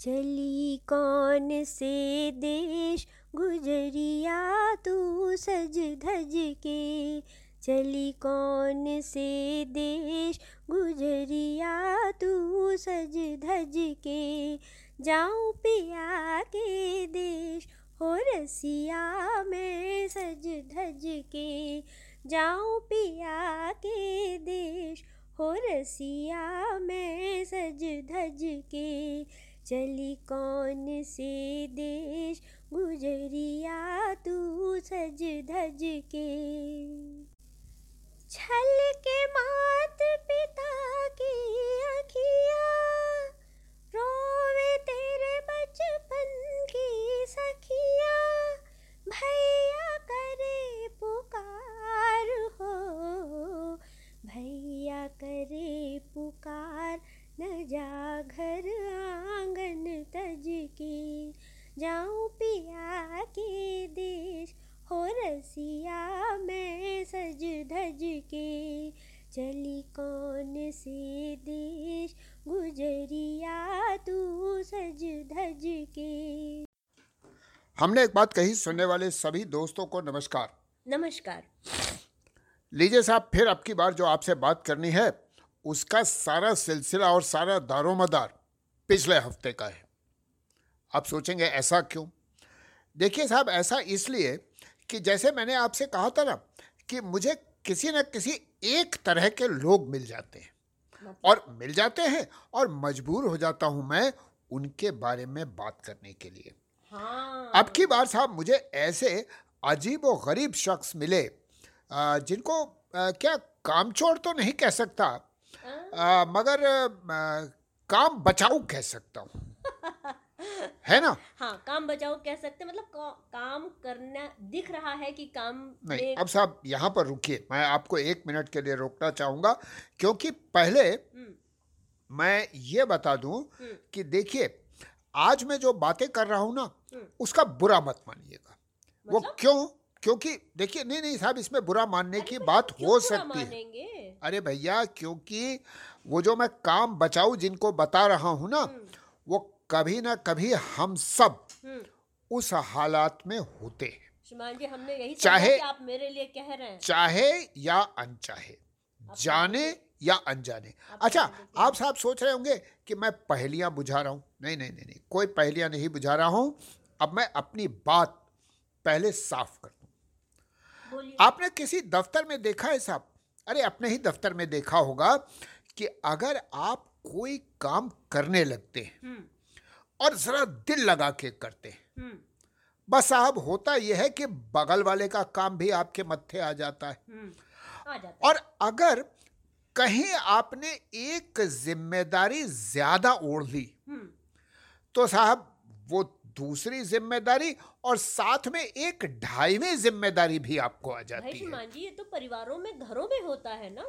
चली कौन से देश गुजरिया तू सज धज के? चली कौन से देश गुजरिया तू सज धज के? जाऊँ पिया के देश हो रसिया मैं सज धज के। जाऊँ पिया के देश हो रसिया मैं सज धज के। चली कौन से देश गुजरिया तू सज धज के? छल के मात पिता की अखिया, रोवे तेरे बचपन की सखिया, भैया करे पुकार हमने एक बात कही सुनने वाले सभी दोस्तों को नमस्कार। नमस्कार। लीजिए साहब फिर अब की बार जो आपसे बात करनी है उसका सारा सिलसिला और सारा दारोमदार पिछले हफ़्ते का है। आप सोचेंगे ऐसा क्यों? देखिए साहब ऐसा इसलिए कि जैसे मैंने आपसे कहा था ना कि मुझे किसी न किसी एक तरह के लोग मिल जाते हैं। और मिल जाते हैं और मजबूर हो जाता हूँ मैं उनके बारे में बात करने के लिए। हाँ। अब की बार साहब मुझे ऐसे अजीब और गरीब शख्स मिले जिनको क्या कामचोर तो नहीं कह सकता आ, मगर आ, काम बचाऊ कह सकता हूँ। है ना? हाँ काम बचाओ कह सकते मतलब काम करना दिख रहा है कि काम नहीं अब साहब यहाँ पर रुकिए मैं आपको एक मिनट के लिए रोकना चाहूँगा क्योंकि पहले हम्म, मैं ये बता दूँ हम्म। कि देखिए आज मैं जो बातें कर रहा हूँ ना हम्म। उसका बुरा मत मानिएगा। वो मतलब? क्यों? क्योंकि देखिए नहीं नहीं साहब इसमें बुरा मानने की बात हो सकती है। अरे भैया क्योंकि वो जो मैं काम बचाऊ जिनको बता रहा हूँ ना हम्म, वो कभी ना कभी हम सब हम्म। उस हालात में होते हैं। जी हमने यही चाहे- चाहे आप मेरे लिए कह रहे हैं। चाहे या अनचाहे। जाने या अनजाने। अच्छा आप साहब सोच रहे होंगे कि मैं पहेलियाँ बुझा रहा हूँ। नहीं नहीं नहीं नहीं कोई पहेलियाँ नहीं बुझा रहा हूँ। अब मैं अपनी बात पहले साफ़ कर दूँ। आपने किसी दफ्तर में देखा है साहब? अरे अपने ही दफ्तर में देखा होगा कि अगर आप कोई काम करने लगते हैं हम्म, और जरा दिल लगा के करते हैं हम्म, बस साहब होता यह है कि बगल वाले का काम भी आपके मत्थे आ जाता है। हम्म, आ जाता और अगर कहीं आपने एक ज़िम्मेदारी ज़्यादा ओढ़ ली हम्म, तो साहब वो दूसरी ज़िम्मेदारी और साथ में एक ढाईवी ज़िम्मेदारी भी आपको आ जाती है। जी ये तो परिवारों में घरों में होता है ना?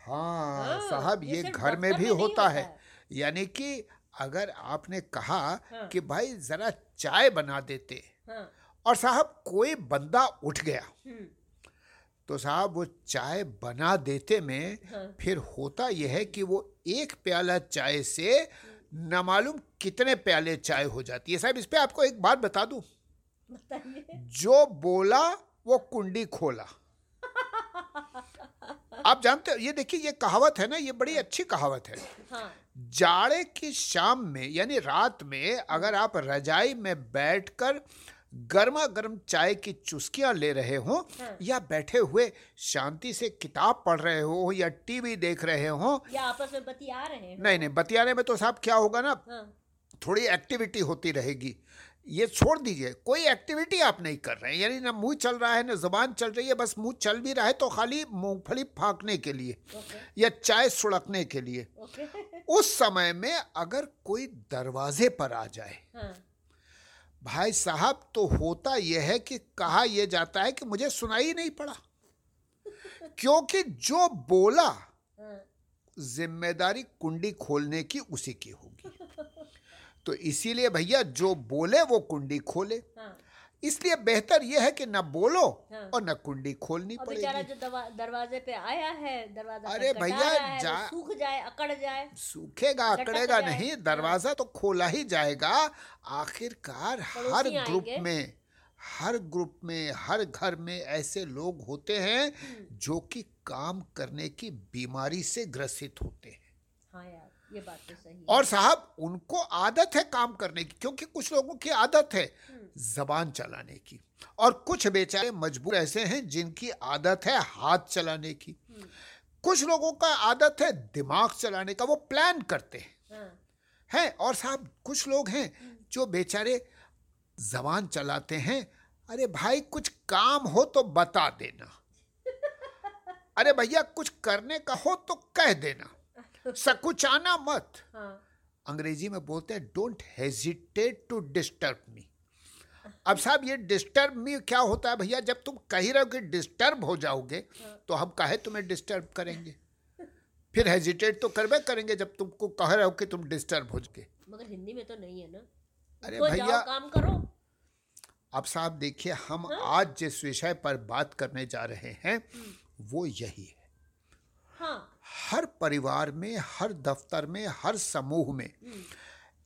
हाँ हाँ, साहब ये ये घर में भी में होता होता है। है। यानी कि अगर आपने कहा हाँ। कि भाई जरा चाय बना देते हाँ। और साहब कोई बंदा उठ गया हम्म, तो साहब वो चाय बना देते में हाँ। फिर होता यह है कि वो एक प्याला चाय से न मालूम कितने प्याले चाय हो जाती है। साहब इस पे आपको एक बात बता दूँ। जो बोला वो कुंडी खोला। आप जानते हो ये देखिए ये कहावत है ना ये बड़ी अच्छी कहावत है। हाँ। जाड़े की शाम में यानी रात में अगर आप रजाई में बैठकर गर्मा गर्म चाय की चुस्कियाँ ले रहे हो हाँ। या बैठे हुए शांति से किताब पढ़ रहे हो या टीवी देख रहे हो। या आपस में बतिया रहे हैं। नहीं नहीं बतियाने में तो साहब क्या होगा ना? हाँ। थोड़ी एक्टिविटी होती रहेगी। ये छोड़ दीजिए कोई एक्टिविटी आप नहीं कर रहे हैं। यानी ना मुँह चल रहा है ना ज़ुबान चल रही है बस मुँह चल भी रहा है तो खाली मूंगफली फाँकने के लिए ओके। या चाय सुड़कने के लिए। ओके। उस समय में अगर कोई दरवाजे पर आ जाए हाँ। भाई साहब तो होता यह है कि कहा यह जाता है कि मुझे सुनाई नहीं पड़ा। क्योंकि जो बोला, ज़िम्मेदारी कुंडी खोलने की उसी की होगी। तो इसीलिए भैया, जो बोले वो कुंडी खोले। हाँ। इसलिए बेहतर यह है कि न बोलो हाँ। और न कुंडी खोलनी बेचारा पड़ेगी। जो दरवाजे पे आया है दरवाज़ा अरे भैया, जा- सूख जाए अकड़ जाए। सूखेगा अकड़ेगा नहीं दरवाज़ा तो खोला ही जाएगा। आखिरकार हर ग्रुप में हर ग्रुप में हर घर में ऐसे लोग होते हैं हम्म। जो कि काम करने की बीमारी से ग्रसित होते हैं। हाँ यार। ये बात तो सही और साहब उनको आदत है काम करने की क्योंकि कुछ लोगों की आदत है हम्म। जबान चलाने की। और कुछ बेचारे मजबूर ऐसे हैं जिनकी आदत है हाथ चलाने की। हम्म। कुछ लोगों का आदत है दिमाग चलाने का वो प्लान करते हैं। हाँ। हैं और साहब कुछ लोग हैं जो बेचारे जबान चलाते हैं अरे भाई कुछ काम हो तो बता देना। अरे भैया कुछ करने का हो तो कह देना। सकुचाना मत। हाँ। अंग्रेज़ी में बोलते हैं don't hesitate to disturb me अब साहब ये डिस्टर्ब मी क्या होता है भैया? जब तुम कह रहे हो कि डिस्टर्ब हो जाओगे तो हम काहे तुम्हें डिस्टर्ब करेंगे? फिर हेजिटेट तो करबे करेंगे जब तुमको कह रहे हो कि तुम डिस्टर्ब हो जाओगे। मगर हिंदी में तो नहीं है ना। अरे भैया। काम करो। अब साहब देखिए हम आज जिस विषय पर बात करने जा रहे हैं वो यही है। हाँ। हर परिवार में हर दफ्तर में हर समूह में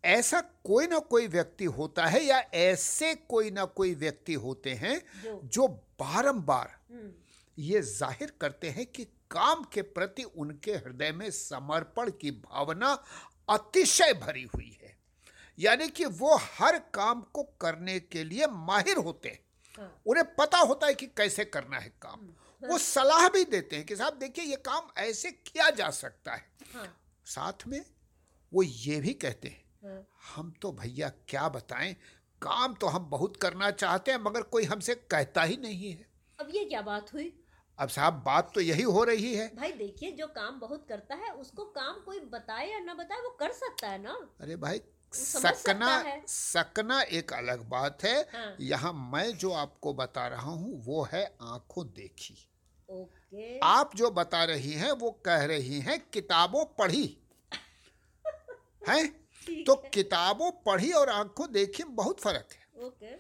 ऐसा कोई ना कोई व्यक्ति होता है या ऐसे कोई ना कोई व्यक्ति होते हैं जो बारंबार हम्म। ये ज़ाहिर करते हैं कि काम के प्रति उनके हृदय में समर्पण की भावना अतिशय भरी हुई है। यानी कि वो हर काम को करने के लिए माहिर होते हैं। हाँ। उन्हें पता होता है कि कैसे करना है काम। वो सलाह भी देते हैं कि साहब देखिए ये काम ऐसे किया जा सकता है। हाँ। साथ में वो ये भी कहते हैं हाँ। हम तो भैया क्या बताएँ काम तो हम बहुत करना चाहते हैं मगर कोई हमसे कहता ही नहीं है। अब ये क्या बात हुई? अब साहब बात तो यही हो रही है। भाई देखिए जो काम बहुत करता है उसको काम कोई बताए या ना बताए वो कर सकता है ना? अरे भाई सकना सकना एक अलग बात है। हाँ। यहाँ मैं जो आपको बता रहा हूँ वो है आँखों देखी। ओके। आप जो बता रही हैं वो कह रही हैं किताबों पढ़ी। हैं? तो किताबों पढ़ी और आँखों देखी में बहुत फ़र्क है। ओके।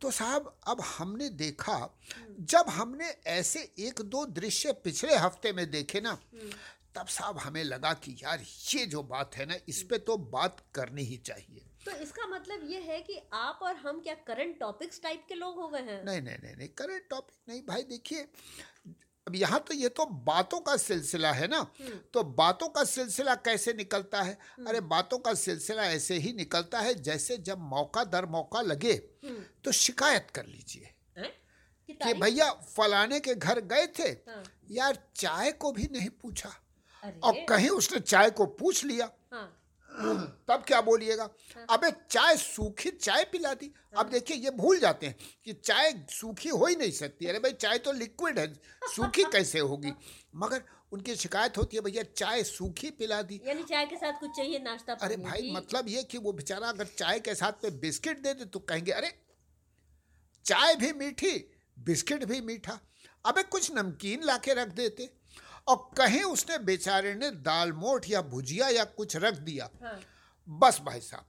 तो साहब अब हमने देखा जब हमने ऐसे एक दो दृश्य पिछले हफ़्ते में देखे ना तब साहब हमें लगा कि यार ये जो बात है ना इस पे तो बात करनी ही चाहिए। तो इसका मतलब ये है कि आप और हम क्या करंट टॉपिक्स टाइप के लोग हो गए हैं? नहीं नहीं नहीं नहीं करेंट टॉपिक नहीं। भाई देखिए अब यहाँ तो ये तो बातों का सिलसिला है ना। तो बातों का सिलसिला कैसे निकलता है? अरे बातों का सिलसिला ऐसे ही निकलता है जैसे जब मौका दर मौका लगे। हम्म, तो शिकायत कर लीजिए कि कि भैया फलाने के घर गए थे हाँ, यार चाय को भी नहीं पूछा। और कहीं उसने चाय को पूछ लिया। हाँ। तब क्या बोलिएगा? अबे चाय सूखी चाय पिला दी अब देखिए ये भूल जाते हैं कि चाय सूखी हो ही नहीं सकती। अरे भाई चाय तो लिक्विड है। सूखी कैसे होगी? मगर उनकी शिकायत होती है भैया चाय सूखी पिला दी। यानी चाय के साथ कुछ चाहिए नाश्ता अरे भाई मतलब ये कि वो बेचारा अगर चाय के साथ में बिस्किट दे दे तो कहेंगे अरे चाय भी मीठी बिस्किट भी मीठा। अबे कुछ नमकीन ला के रख देते। और कहीं उसने बेचारे ने दाल मोठ या भुजिया या कुछ रख दिया। हाँ। बस भाई साहब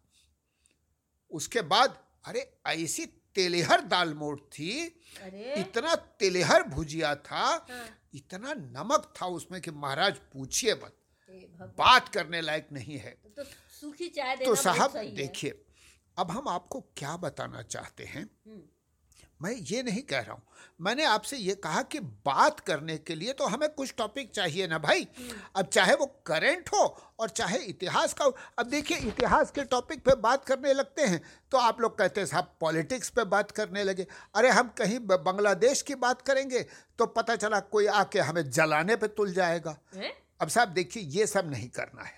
उसके बाद अरे ऐसी तेलेहर दाल मोठ थी अरे। इतना तेलेहर भुजिया था हाँ। इतना नमक था उसमें कि महाराज पूछिए मत। बात करने लायक नहीं है। तो सूखी चाय देना तो साहब देखिए अब हम आपको क्या बताना चाहते हैं? हम्म, मैं ये नहीं कह रहा हूँ। मैंने आपसे ये कहा कि बात करने के लिए तो हमें कुछ टॉपिक चाहिए ना भाई। अब चाहे वो करंट हो और चाहे इतिहास का हो अब देखिए इतिहास के टॉपिक पे बात करने लगते हैं तो आप लोग कहते हैं साहब पॉलिटिक्स पे बात करने लगे। अरे हम कहीं बांग्लादेश की बात करेंगे तो पता चला कोई आके हमें जलाने पर तुल जाएगा। अब साहब देखिए ये सब नहीं करना है।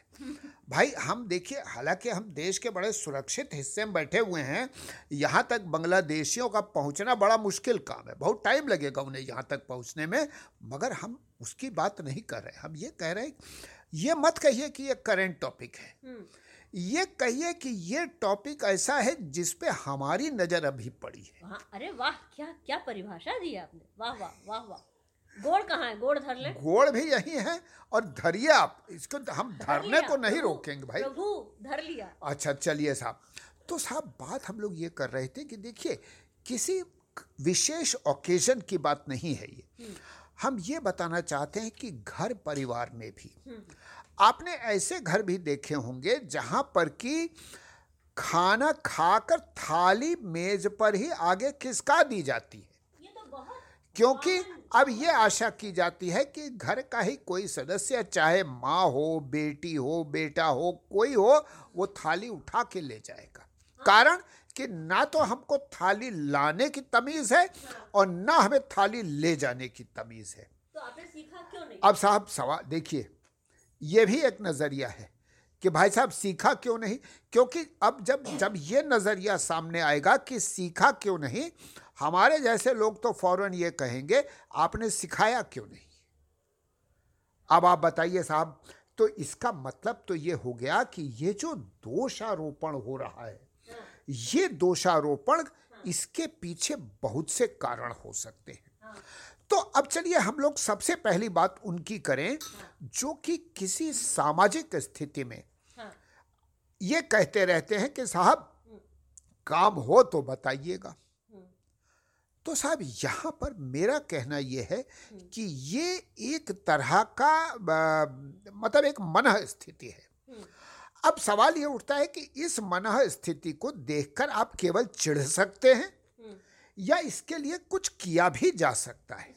भाई हम देखिए हालाँकि हम देश के बड़े सुरक्षित हिस्से में बैठे हुए हैं यहाँ तक बांग्लादेशियों का पहुँचना बड़ा मुश्किल काम है। बहुत टाइम लगेगा उन्हें यहाँ तक पहुँचने में मगर हम उसकी बात नहीं कर रहे हम ये कह रहे हैं ये मत कहिए कि ये करेंट टॉपिक है। हम्म, ये कहिए कि ये टॉपिक ऐसा है जिस पे हमारी नज़र अभी पड़ी है। हाँ अरे वाह क्या क्या परिभाषा दी आपने। वाह वाह वाह वाह। गोड़ कहाँ है? गोड़ धर ले। गोड़ भी यही है और धरिए आप। इसको हम धरने को नहीं रोकेंगे भाई। प्रभु धर लिया। अच्छा चलिए साहब। तो साहब बात हम लोग ये कर रहे थे कि देखिए किसी विशेष ओकेजन की बात नहीं है ये। हम ये बताना चाहते हैं कि घर परिवार में भी। आपने ऐसे घर भी देखे होंगे जहाँ पर कि खाना खाकर थाली मेज पर ही आगे खिसका दी जाती है। तो क्योंकि अब ये आशा की जाती है कि घर का ही कोई सदस्य चाहे माँ हो बेटी हो बेटा हो कोई हो वो थाली उठा के ले जाएगा। कारण कि ना तो हमको थाली लाने की तमीज है और ना हमें थाली ले जाने की तमीज है। तो आपने सीखा क्यों नहीं? अब साहब सवाल देखिए ये भी एक नज़रिया है कि भाई साहब सीखा क्यों नहीं? क्योंकि अब जब जब ये नज़रिया सामने आएगा कि सीखा क्यों नहीं हमारे जैसे लोग तो फ़ौरन ये कहेंगे, आपने सिखाया क्यों नहीं? अब आप बताइए साहब तो इसका मतलब तो ये हो गया कि ये जो दोषारोपण हो रहा है, ये दोषारोपण इसके पीछे बहुत से कारण हो सकते हैं। तो अब चलिए हम लोग सबसे पहली बात उनकी करें, जो कि किसी सामाजिक स्थिति में ये कहते रहते हैं कि साहब, काम हो तो बताइएगा। तो साहब यहाँ पर मेरा कहना यह है कि ये एक तरह का मतलब एक मनह स्थिति है। अब सवाल ये उठता है कि इस मनह स्थिति को देखकर आप केवल चिढ़ सकते हैं। या इसके लिए कुछ किया भी जा सकता है?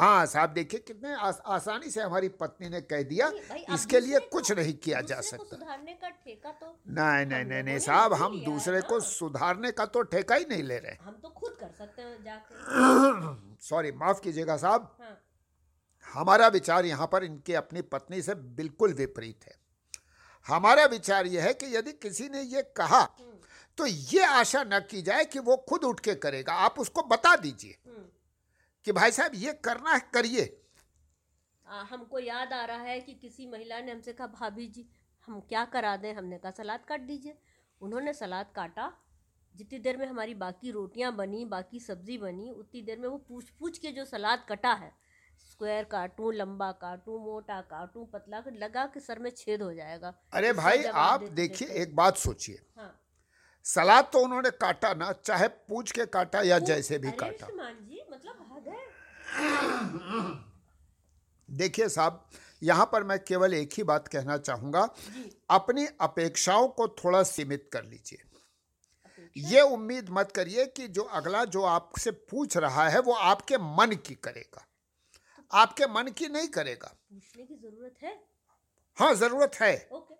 हाँ साहब देखिए कितने आस, आसानी से हमारी पत्नी ने कह दिया इसके लिए कुछ नहीं किया जा सकता। सुधारने का ठेका तो नहीं नहीं नहीं नहीं साहब हम दूसरे को सुधारने का तो ठेका ही नहीं ले रहे। हम तो खुद कर सकते हैं सॉरी माफ़ कीजिएगा साहब। हाँ। हमारा विचार यहाँ पर इनके अपनी पत्नी से बिल्कुल विपरीत है। हमारा विचार यह है कि यदि किसी ने ये कहा तो ये आशा न की जाए कि वो खुद उठ के करेगा। आप उसको बता दीजिए। हम्म। कि भाई साहब ये करना है करिए। हमको याद आ रहा है कि किसी महिला ने हमसे कहा भाभी जी हम क्या करा दें? हमने कहा सलाद काट दीजिए। उन्होंने सलाद काटा। जितनी देर में हमारी बाकी रोटियाँ बनी बाकी सब्ज़ी बनी उतनी देर में वो पूछ पूछ के जो सलाद कटा है स्क्वायर काटूं लंबा काटूं मोटा काटूं पतला कर लगा के सर में छेद हो जाएगा। अरे भाई आप देखिए। एक बात सोचिए। हाँ। सलाद तो उन्होंने काटा ना चाहे पूछ के काटा या जैसे भी काटा श्रीमान जी मतलब हद है देखिए साहब यहाँ पर मैं केवल एक ही बात कहना चाहूँगा। अपनी अपेक्षाओं को थोड़ा सीमित कर लीजिए। ये उम्मीद मत करिए कि जो अगला जो आपसे पूछ रहा है वो आपके मन की करेगा। आपके मन की नहीं करेगा। पूछने की ज़रूरत है? हाँ ज़रूरत है। ओके।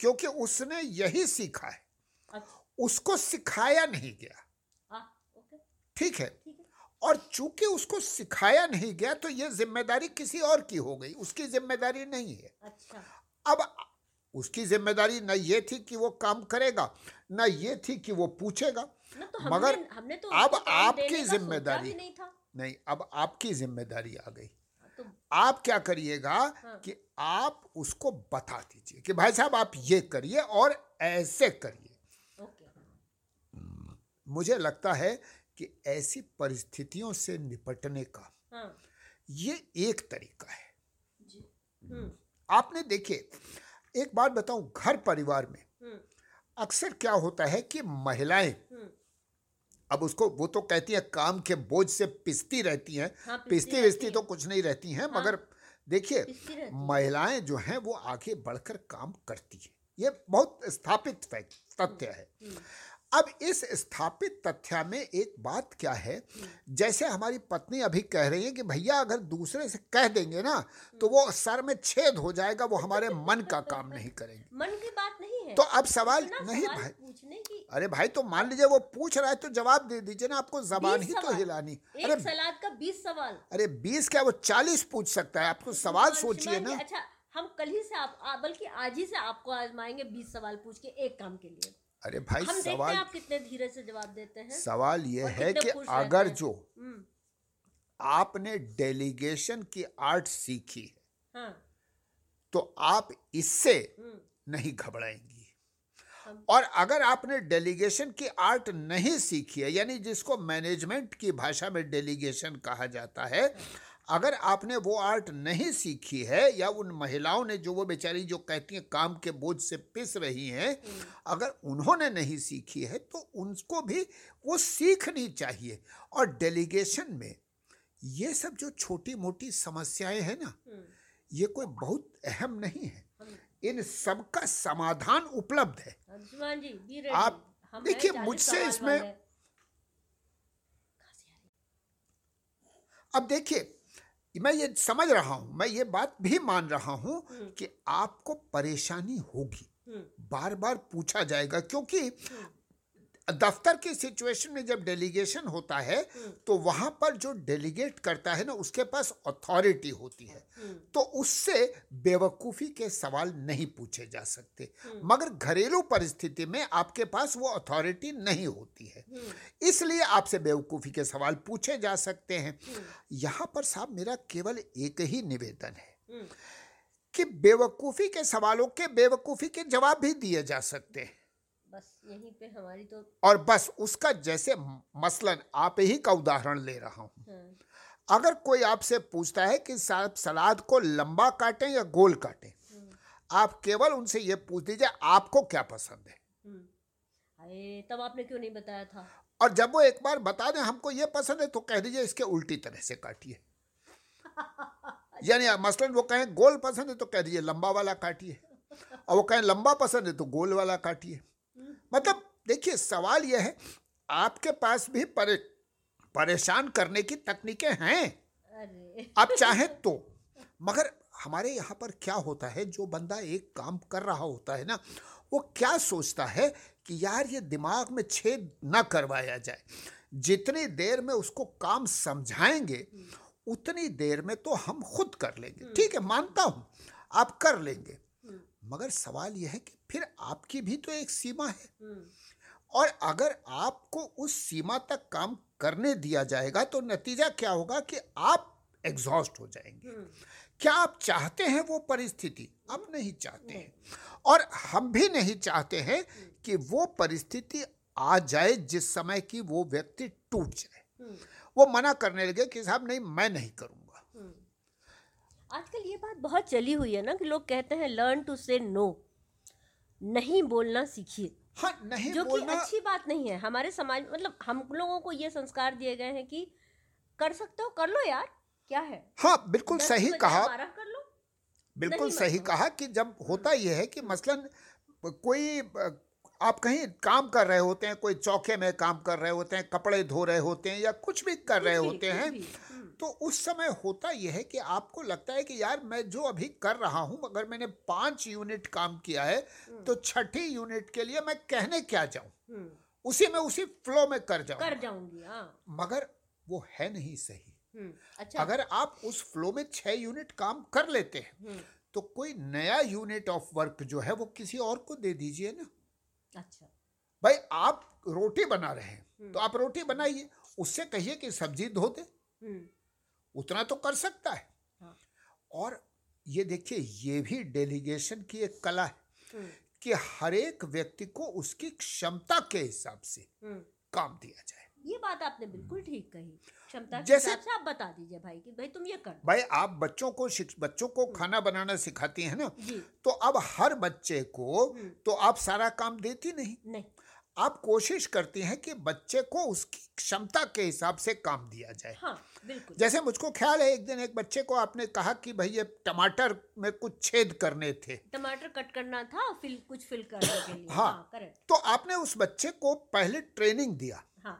क्योंकि उसने यही सीखा है। अच्छा। उसको सिखाया नहीं गया। है ठीक है। और चूँकि उसको सिखाया नहीं गया तो ये ज़िम्मेदारी किसी और की हो गई। उसकी ज़िम्मेदारी नहीं है। अच्छा। अब उसकी ज़िम्मेदारी न ये थी कि वो काम करेगा न ये थी कि वो पूछेगा तो मगर हमने हमने तो अब आपकी ज़िम्मेदारी नहीं नहीं अब आपकी ज़िम्मेदारी आ गई। तो आप क्या करिएगा हाँ। कि आप उसको बता दीजिए कि भाई साहब आप ये करिए और ऐसे करिए। मुझे लगता है कि ऐसी परिस्थितियों से निपटने का। हाँ। ये एक तरीका है। जी। हम्म। आपने देखिए एक बात बताऊँ घर परिवार में हम्म। अक्सर क्या होता है कि महिलाएँ हम्म। अब उसको वो तो कहती है काम के बोझ से पिसती रहती हैं। हाँ, पिसती विसती तो कुछ नहीं रहती हैं हाँ, मगर देखिए। महिलाएँ जो हैं वो आगे बढ़कर काम करती हैं। ये बहुत स्थापित फैक्ट तथ्य है। अब इस स्थापित तथ्य में एक बात क्या है? जैसे हमारी पत्नी अभी कह रही है कि भैया अगर दूसरे से कह देंगे ना तो वो सर में छेद हो जाएगा वो हमारे मन का काम नहीं करेंगे। मन की बात नहीं है। तो अब सवाल नहीं भाई। की अरे भाई तो मान लीजिए वो पूछ रहा है तो जवाब दे दीजिए ना आपको जबान ही तो हिलानी। अरे सलाद का बीस सवाल। अरे बीस क्या वो चालीस पूछ सकता है? आपको सवाल सोचिए ना। अच्छा हम कल ही से आप बल्कि आज ही से आपको आजमाएँगे बीस सवाल पूछ के एक काम के लिए। अरे भाई हम देखते सवाल हैं आप कितने धीरे से जवाब देते हैं सवाल ये है कि अगर जो हम्म, आपने डेलीगेशन की आर्ट सीखी है हाँ। तो आप इससे हम्म, नहीं घबराएँगी। और अगर आपने डेलीगेशन की आर्ट नहीं सीखी है यानी जिसको मैनेजमेंट की भाषा में डेलीगेशन कहा जाता है। अगर आपने वो आर्ट नहीं सीखी है या उन महिलाओं ने जो वो बेचारी जो कहती हैं काम के बोझ से पिस रही हैं अगर उन्होंने नहीं सीखी है तो उनको भी वो सीखनी चाहिए। और डेलीगेशन में ये सब जो छोटी मोटी समस्याएँ हैं ना हम्म, ये कोई बहुत अहम नहीं है। इन सब का समाधान उपलब्ध है। आप देखिए, मुझसे इसमें- अब देखिए मैं ये समझ रहा हूँ मैं ये बात भी मान रहा हूँ हम्म। कि आपको परेशानी होगी हम्म, बार बार पूछा जाएगा क्योंकि दफ्तर की सिचुएशन में जब डेलीगेशन होता है हम्म। तो वहाँ पर जो डेलीगेट करता है ना उसके पास अथॉरिटी होती है। हम्म, तो उससे बेवकूफ़ी के सवाल नहीं पूछे जा सकते। हम्म। मगर घरेलू परिस्थिति में आपके पास वो अथॉरिटी नहीं होती है। इसलिए आपसे बेवकूफ़ी के सवाल पूछे जा सकते हैं। यहाँ पर साहब मेरा केवल एक ही निवेदन है कि बेवकूफ़ी के सवालों के बेवकूफ़ी के जवाब भी दिए जा सकते हैं। बस यहीं पे हमारी तो और बस उसका जैसे मसलन आप ही का उदाहरण ले रहा हूँ। हाँ, अगर कोई आपसे पूछता है कि साहब सलाद को लंबा काटें या गोल काटें हम्म, आप केवल उनसे ये पूछ दीजिए आपको क्या पसंद है। अरे तब आपने क्यों नहीं बताया था? और जब वो एक बार बता दें हमको ये पसंद है तो कह दीजिए इसके उल्टी तरह से काटिए। यानी मसलन वो कहें गोल पसंद है तो कह दीजिए लंबा वाला काटिए। और वो कहें लंबा पसंद है तो गोल वाला काटिए। मतलब देखिए सवाल यह है आपके पास भी परे, परेशान करने की तकनीकें हैं। आप चाहें तो मगर हमारे यहाँ पर क्या होता है जो बंदा एक काम कर रहा होता है ना वो क्या सोचता है कि यार ये दिमाग में छेद ना करवाया जाए। जितनी देर में उसको काम समझाएँगे उतनी देर में तो हम खुद कर लेंगे। ठीक है मानता हूँ आप कर लेंगे। मगर सवाल यह है कि फिर आपकी भी तो एक सीमा है। हम्म, और अगर आपको उस सीमा तक काम करने दिया जाएगा तो नतीजा क्या होगा कि आप एग्जॉस्ट हो जाएँगे। हम्म, क्या आप चाहते हैं वो परिस्थिति? आप नहीं चाहते हैं। और हम भी नहीं चाहते हैं कि वो परिस्थिति आ जाए जिस समय की वो व्यक्ति टूट जाए। हम्म, वो मना करने लगे कि साहब नहीं मैं नहीं करूँगा। आजकल ये बात बहुत चली हुई है ना कि लोग कहते हैं लर्न टू से नो नहीं बोलना सीखिए। हाँ नहीं जो कि अच्छी बात नहीं है। हमारे समाज मतलब हम लोगों को ये संस्कार दिए गए हैं कि कर सकते हो कर लो यार क्या है? हाँ बिल्कुल सही कहा। कर लो। बिल्कुल सही। कहा कि जब होता यह है कि मसलन कोई आप कहीं काम कर रहे होते हैं कोई चौके में काम कर रहे होते हैं कपड़े धो रहे होते हैं या कुछ भी कर रहे होते हैं तो उस समय होता यह है कि आपको लगता है कि यार मैं जो अभी कर रहा हूँ अगर मैंने पाँच यूनिट काम किया है तो छठी यूनिट के लिए मैं कहने क्या जाऊँ? हम्म, उसी में उसी फ्लो में कर जाऊँ। कर जाऊँगी हाँ। मगर वो है नहीं सही। हम्म, अच्छा। अगर आप उस फ्लो में छह यूनिट काम कर लेते हैं हम्म, तो कोई नया यूनिट ऑफ़ वर्क जो है वो किसी और को दे दीजिए ना। अच्छा। भाई आप रोटी बना रहे हैं तो आप रोटी बनाइए उससे कहिए कि सब्ज़ी धो दे। हम्म, उतना तो कर सकता है। हाँ, और ये देखिए ये भी डेलीगेशन की एक कला है हम्म, कि हर एक व्यक्ति को उसकी क्षमता के हिसाब से हम्म। काम दिया जाए। ये बात आपने बिल्कुल ठीक कही। क्षमता जैसे- हिसाब से आप बता दीजिए भाई कि भाई तुम ये कर भाई आप बच्चों को बच्चों को खाना बनाना सिखाती हैं ना तो अब हर बच्चे को हम्म। तो आप सारा काम देती नहीं। नहीं। आप कोशिश करती हैं कि बच्चे को उसकी क्षमता के हिसाब से काम दिया जाए। हाँ। जैसे मुझको ख्याल है एक दिन एक बच्चे को आपने कहा कि भाई ये टमाटर में कुछ छेद करने थे। टमाटर कट करना था फिल कुछ फिल करने के लिए। हाँ। हाँ करेक्ट तो आपने उस बच्चे को पहले ट्रेनिंग दिया। हाँ।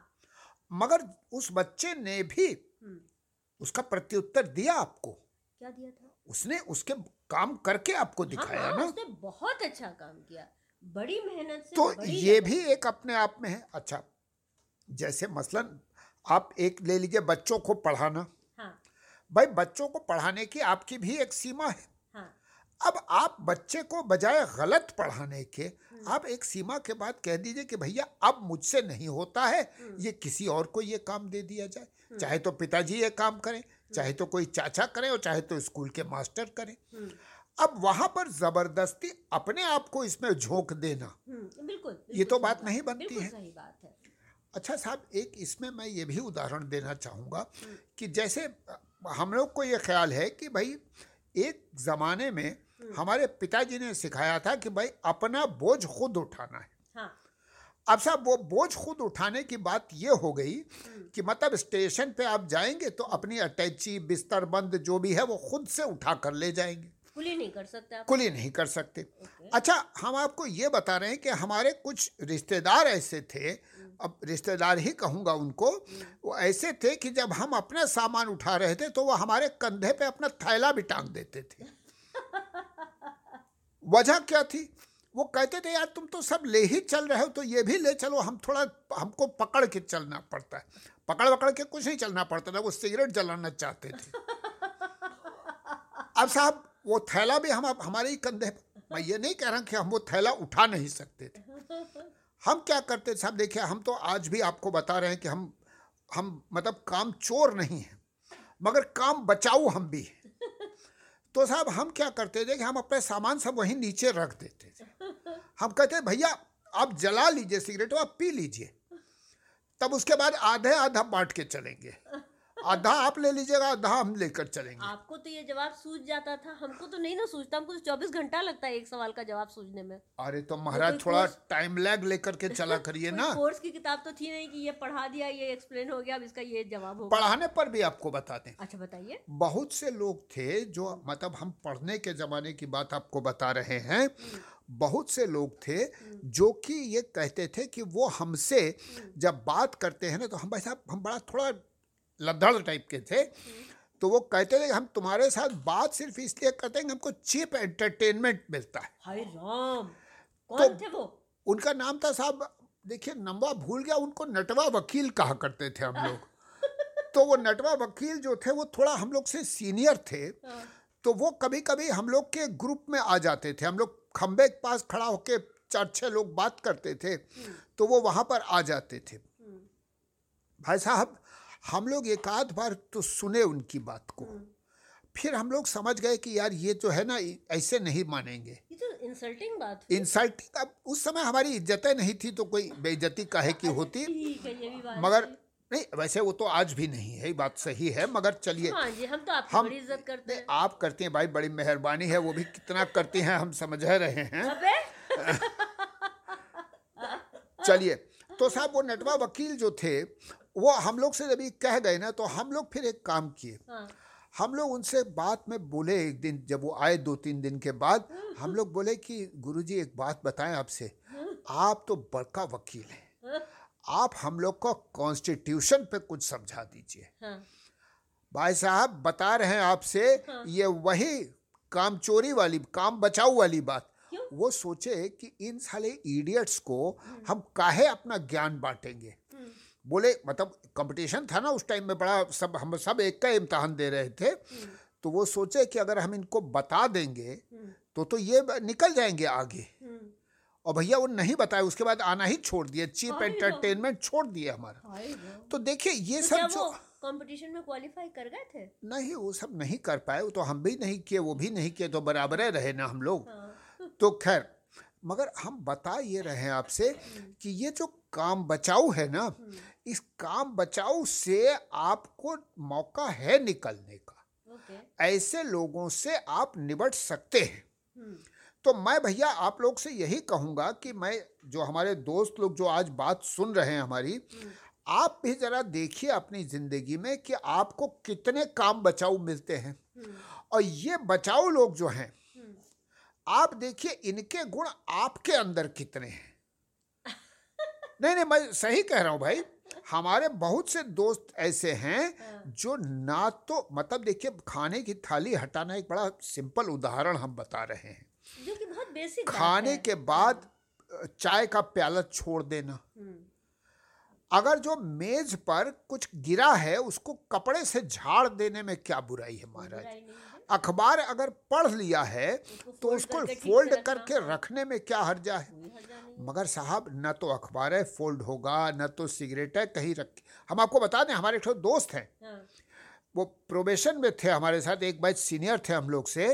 मगर उस बच्चे ने भी हम्म, उसका प्रत्युत्तर दिया आपको? क्या दिया था? उसने उसके काम करके आपको दिखाया हाँ, हाँ, ना? उसने बहुत अच्छा काम किया। बड़ी मेहनत से तो बड़ी ये भी एक अपने आप में है। अच्छा जैसे मसलन आप एक ले लीजिए बच्चों को पढ़ाना। हाँ। भाई बच्चों को पढ़ाने की आपकी भी एक सीमा है। हाँ। अब आप बच्चे को बजाय गलत पढ़ाने के आप एक सीमा के बाद कह दीजिए कि भैया अब मुझसे नहीं होता है ये किसी और को ये काम दे दिया जाए। चाहे तो पिताजी ये काम करें चाहे तो कोई चाचा करे और चाहे तो स्कूल के मास्टर करें। हम्म, अब वहाँ पर ज़बरदस्ती अपने आप को इसमें झोंक देना। हम्म, बिल्कुल ये तो बात नहीं बनती बिल्कुल है। अच्छा साहब एक इसमें मैं ये भी उदाहरण देना चाहूँगा कि जैसे हम लोग को ये ख्याल है कि भाई एक ज़माने में हमारे पिताजी ने सिखाया था कि भाई अपना बोझ खुद उठाना है। हाँ। अब साहब वो बोझ खुद उठाने की बात ये हो गई कि मतलब स्टेशन पे आप जाएँगे तो अपनी अटैची बिस्तर बंद जो भी है वो खुद से उठा कर ले जाएँगे। कुली नहीं कर सकते आप। कुली नहीं कर सकते। अच्छा हम आपको ये बता रहे हैं कि हमारे कुछ रिश्तेदार ऐसे थे अब रिश्तेदार ही कहूँगा उनको वो ऐसे थे कि जब हम अपना सामान उठा रहे थे तो वो हमारे कंधे पे अपना थैला भी टांग देते थे। वजह क्या थी? वो कहते थे यार तुम तो सब ले ही चल रहे हो तो ये भी ले चलो हम थोड़ा हमको पकड़ के चलना पड़ता है। पकड़ पकड़ के कुछ नहीं चलना पड़ता था वो सिगरेट जलाना चाहते थे। अब साहब वो थैला भी हम हमारे ही कंधे मैं ये नहीं कह रहा कि हम वो थैला उठा नहीं सकते थे। हम क्या करते थे, साहब, देखिए, हम तो आज भी आपको बता रहे हैं कि हम हम मतलब काम चोर नहीं हैं, मगर काम बचाऊ हम भी हैं। तो साहब, हम क्या करते थे कि हम अपने सामान सब वहीं नीचे रख देते थे। हम कहते भैया, आप जला लीजिए सिगरेट आप पी लीजिए। तब उसके बाद आधे आधा बांट के चलेंगे। आधा आप ले लीजिएगा आधा हम लेकर चलेंगे। आपको तो ये जवाब सूझ जाता था। हमको तो नहीं ना सूझता हमको तो चौबीस घंटा लगता है एक सवाल का जवाब सूझने में। अरे तो महाराज थोड़ा टाइम लैग लेकर के चला करिए ना। कोर्स की किताब तो थी नहीं कि ये पढ़ा दिया ये एक्सप्लेन हो गया अब इसका ये जवाब पढ़ाने पर भी आपको बताते हैं। अच्छा बताइए। बहुत से लोग थे जो मतलब हम पढ़ने के ज़माने की बात आपको बता रहे हैं। बहुत से लोग थे जो कि ये कहते थे कि वो हमसे जब बात करते हैं ना तो हम भाई साहब हम बड़ा थोड़ा लद्दड़ टाइप के थे। तो वो कहते थे हम तुम्हारे साथ बात सिर्फ़ इसलिए करते हैं कि हमको चीप एंटरटेनमेंट मिलता है। हाय राम कौन तो- थे वो? उनका नाम था साहब देखिए नंबा भूल गया उनको नटवा वकील कहा करते थे हम लोग। तो वो नटवा वकील जो थे वो थोड़ा हम लोग से सीनियर थे। हाँ, तो वो कभी कभी हम लोग के ग्रुप में आ जाते थे। हम लोग खम्बे के पास खड़ा होके चार छः लोग बात करते थे। तो वो वहाँ पर आ जाते थे। हम्म, भाई साहब हम लोग एक आध बार तो सुने उनकी बात को। हम्म। फिर हम लोग समझ गए कि यार ये जो है ना ऐसे नहीं मानेंगे। ये तो इंसल्टिंग बात इंसल्टिंग अब उस समय हमारी इज्जतें नहीं थी तो कोई बेइज्जती काहे की होती। है ये भी बात मगर नहीं वैसे वो तो आज भी नहीं है बात सही है मगर चलिए। हाँ जी हम तो आपकी हम- बड़ी इज़्ज़त करते हैं। आप करते हैं भाई बड़ी मेहरबानी है वो भी कितना करती हैं हम समझ रहे हैं। चलिए तो साहब वो नटवा वकील जो थे वो हम लोग से जब ये कह गए ना तो हम लोग फिर एक काम किए। हाँ। हम लोग उनसे बात में बोले एक दिन जब वो आए दो तीन दिन के बाद हम लोग बोले कि गुरुजी एक बात बताएँ आपसे। आप तो बड़का वकील हैं। आप हम लोग को कॉन्स्टिट्यूशन पे कुछ समझा दीजिए। हाँ। भाई साहब बता रहे हैं आपसे ये वही काम चोरी वाली काम बचाऊ वाली बात। क्यों? वो सोचे कि इन साले इडियट्स को हम काहे अपना ज्ञान बांटेंगे? हम्म, बोले मतलब कंपटीशन था ना उस टाइम में बड़ा सब हम सब एक का इम्तहान दे रहे थे। तो वो सोचे कि अगर हम इनको बता देंगे हम्म, तो तो ये निकल जाएँगे आगे। हम्म। और भैया वो नहीं बताए उसके बाद आना ही छोड़ दिया चीप एंटरटेनमेंट छोड़ दिया हमारा। तो देखिए ये तो सब जो कंपटीशन में क्वालिफाई कर गए थे? नहीं वो सब नहीं कर पाए वो तो हम भी नहीं किए वो भी नहीं किए तो बराबर रहे ना हम लोग। हाँ। तो खैर मगर हम बता ये रहे हैं आपसे कि ये जो काम बचाऊ है ना इस काम बचाऊ से आपको मौका है निकलने का। ऐसे लोगों से आप निबट सकते हैं। हम्म, तो मैं भैया आप लोग से यही कहूँगा कि मैं जो हमारे दोस्त लोग जो आज बात सुन रहे हैं हमारी आप भी ज़रा देखिए अपनी ज़िंदगी में कि आपको कितने काम बचाऊ मिलते हैं। हम्म, और ये बचाऊ लोग जो हैं हम्म। आप देखिए इनके गुण आपके अंदर कितने हैं। नहीं नहीं मैं सही कह रहा हूँ भाई। हमारे बहुत से दोस्त ऐसे हैं जो ना तो मतलब देखिए खाने की थाली हटाना एक बड़ा सिंपल उदाहरण हम बता रहे हैं। जो कि बहुत बेसिक खाने के बाद चाय का प्याला छोड़ देना। अगर जो मेज पर कुछ गिरा है उसको कपड़े से झाड़ देने में क्या बुराई है महाराज? अखबार अगर पढ़ लिया है तो उसको फोल्ड करके रखने में क्या हर्जा है? मगर साहब न तो अखबार है फोल्ड होगा न तो सिगरेट है कहीं रख हम आपको बता दें हमारे एक दोस्त हैं। वो प्रोबेशन में थे हमारे साथ एक बैच सीनियर थे हम लोग से।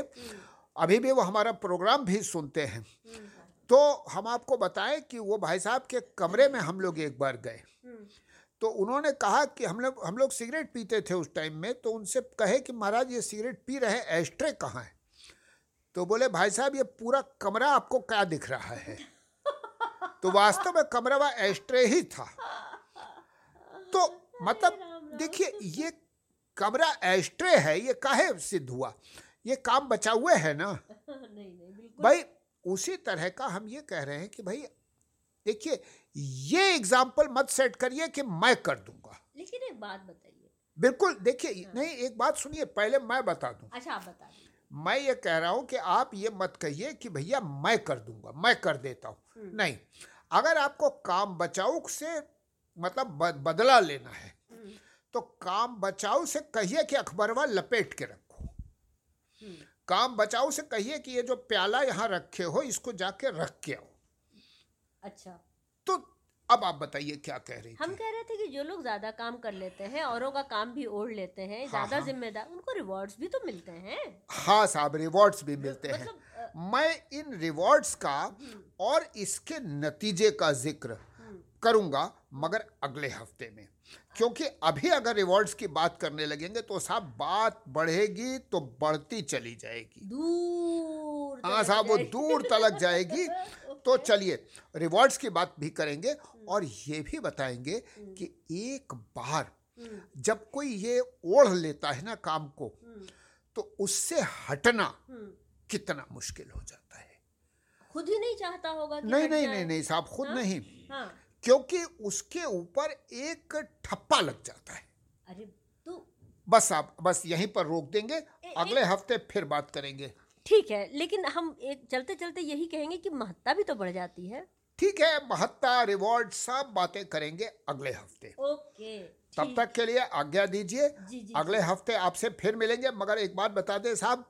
अभी भी वो हमारा प्रोग्राम भी सुनते हैं। तो हम आपको बताएँ कि वो भाई साहब के कमरे में हम लोग एक बार गए। तो उन्होंने कहा कि हम लोग हम लोग सिगरेट पीते थे उस टाइम में तो उनसे कहे कि महाराज ये सिगरेट पी रहे हैं एस्ट्रे कहाँ है? तो बोले भाई साहब ये पूरा कमरा आपको क्या दिख रहा है? तो वास्तव में कमरा वह एस्ट्रे ही था। तो मतलब देखिए ये कमरा एस्ट्रे है ये काहे सिद्ध हुआ? ये काम बचा हुए है ना? नहीं नहीं भाई उसी तरह का हम ये कह रहे हैं कि भाई देखिए ये एग्ज़ाम्पल मत सेट करिए कि मैं कर दूँगा। लेकिन एक बात बताइए। बिल्कुल देखिए हाँ। नहीं एक बात सुनिए पहले मैं बता दूँ। अच्छा आप बता मैं ये कह रहा हूँ कि आप ये मत कहिए कि भैया मैं कर दूँगा मैं कर देता हूँ। हम्म। नहीं अगर आपको काम बचाओ से मतलब बदला लेना है हम्म, तो काम बचाओ से कहिए कि अखबारवा लपेट के रखो। हम्म, काम बचाओ से कहिए कि ये जो प्याला यहाँ रखे हो इसको जाके रख के आओ। अच्छा। तो अब आप बताइए क्या कह रही हम थी? कह रहे थे कि जो लोग ज़्यादा काम कर लेते हैं औरों का काम भी ओढ़ लेते हैं हाँ, ज़्यादा हाँ। जिम्मेदार उनको रिवॉर्ड्स भी तो मिलते हैं। हाँ साहब रिवॉर्ड्स भी मिलते हैं। मतलब मैं इन रिवॉर्ड्स का हम्म, और इसके नतीजे का ज़िक्र हम्म, करूँगा मगर अगले हफ़्ते में। क्योंकि अभी अगर रिवॉर्ड्स की बात करने लगेंगे तो साहब बात बढ़ेगी तो बढ़ती चली जाएगी। दूर हाँ साहब वो दूर तलक जाएगी। तो चलिए रिवॉर्ड्स की बात भी करेंगे और ये भी बताएँगे कि एक बार जब कोई ये ओढ़ लेता है ना काम को तो उससे हटना। कितना मुश्किल हो जाता है। खुद ही नहीं चाहता होगा कि नहीं नहीं नहीं नहीं साहब खुद हाँ? नहीं। हाँ। क्योंकि उसके ऊपर एक ठप्पा लग जाता है। अरे तो बस आप बस यहीं पर रोक देंगे ए- अगले हफ़्ते फिर बात करेंगे। ठीक है लेकिन हम एक चलते चलते यही कहेंगे कि महत्ता भी तो बढ़ जाती है। ठीक है महत्ता रिवॉर्ड सब बातें करेंगे अगले हफ़्ते। ओके तब तक के लिए आज्ञा दीजिए। अगले हफ़्ते आपसे फिर मिलेंगे मगर एक बात बता दें साहब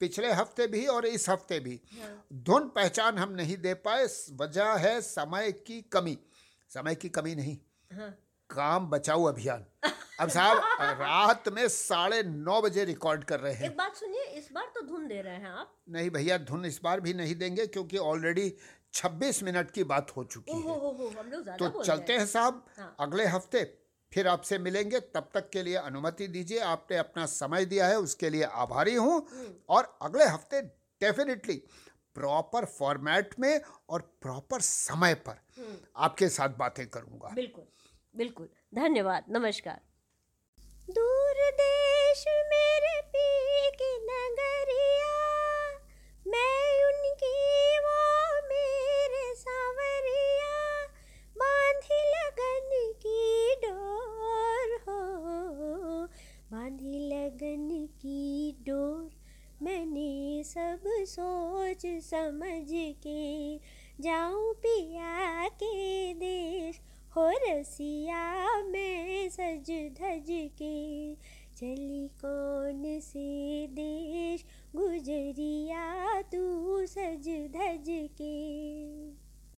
पिछले हफ़्ते भी और इस हफ़्ते भी। हाँ, धुन पहचान हम नहीं दे पाए वजह है समय की कमी। समय की कमी नहीं। हाँ। काम बचाओ अभियान। अब साहब रात में साढ़े नौ बजे रिकॉर्ड कर रहे हैं। एक बात सुनिए इस बार तो धुन दे रहे हैं आप। नहीं भैया धुन इस बार भी नहीं देंगे क्योंकि ऑलरेडी 26 मिनट की बात हो चुकी है। हो हो हम लोग तो चलते हैं। साहब हाँ। अगले हफ़्ते फिर आपसे मिलेंगे। तब तक के लिए अनुमति दीजिए आपने अपना समय दिया है उसके लिए आभारी हूँ। हम्म। और अगले हफ़्ते डेफिनेटली प्रॉपर फॉर्मेट में और प्रॉपर समय पर हम्म, आपके साथ बातें करूँगा। बिल्कुल। बिल्कुल, धन्यवाद, नमस्कार। दूर देश मेरे पी की नगरिया, मैं उनकी वो मेरे सावरिया, बांधी लगन की डोर हो। बांधी लगन की डोर, मैंने सब सोच समझ के, जाऊँ पिया के देश हो रसिया में सज धज के चली कौन सी देश गुजरिया तू सज धज के।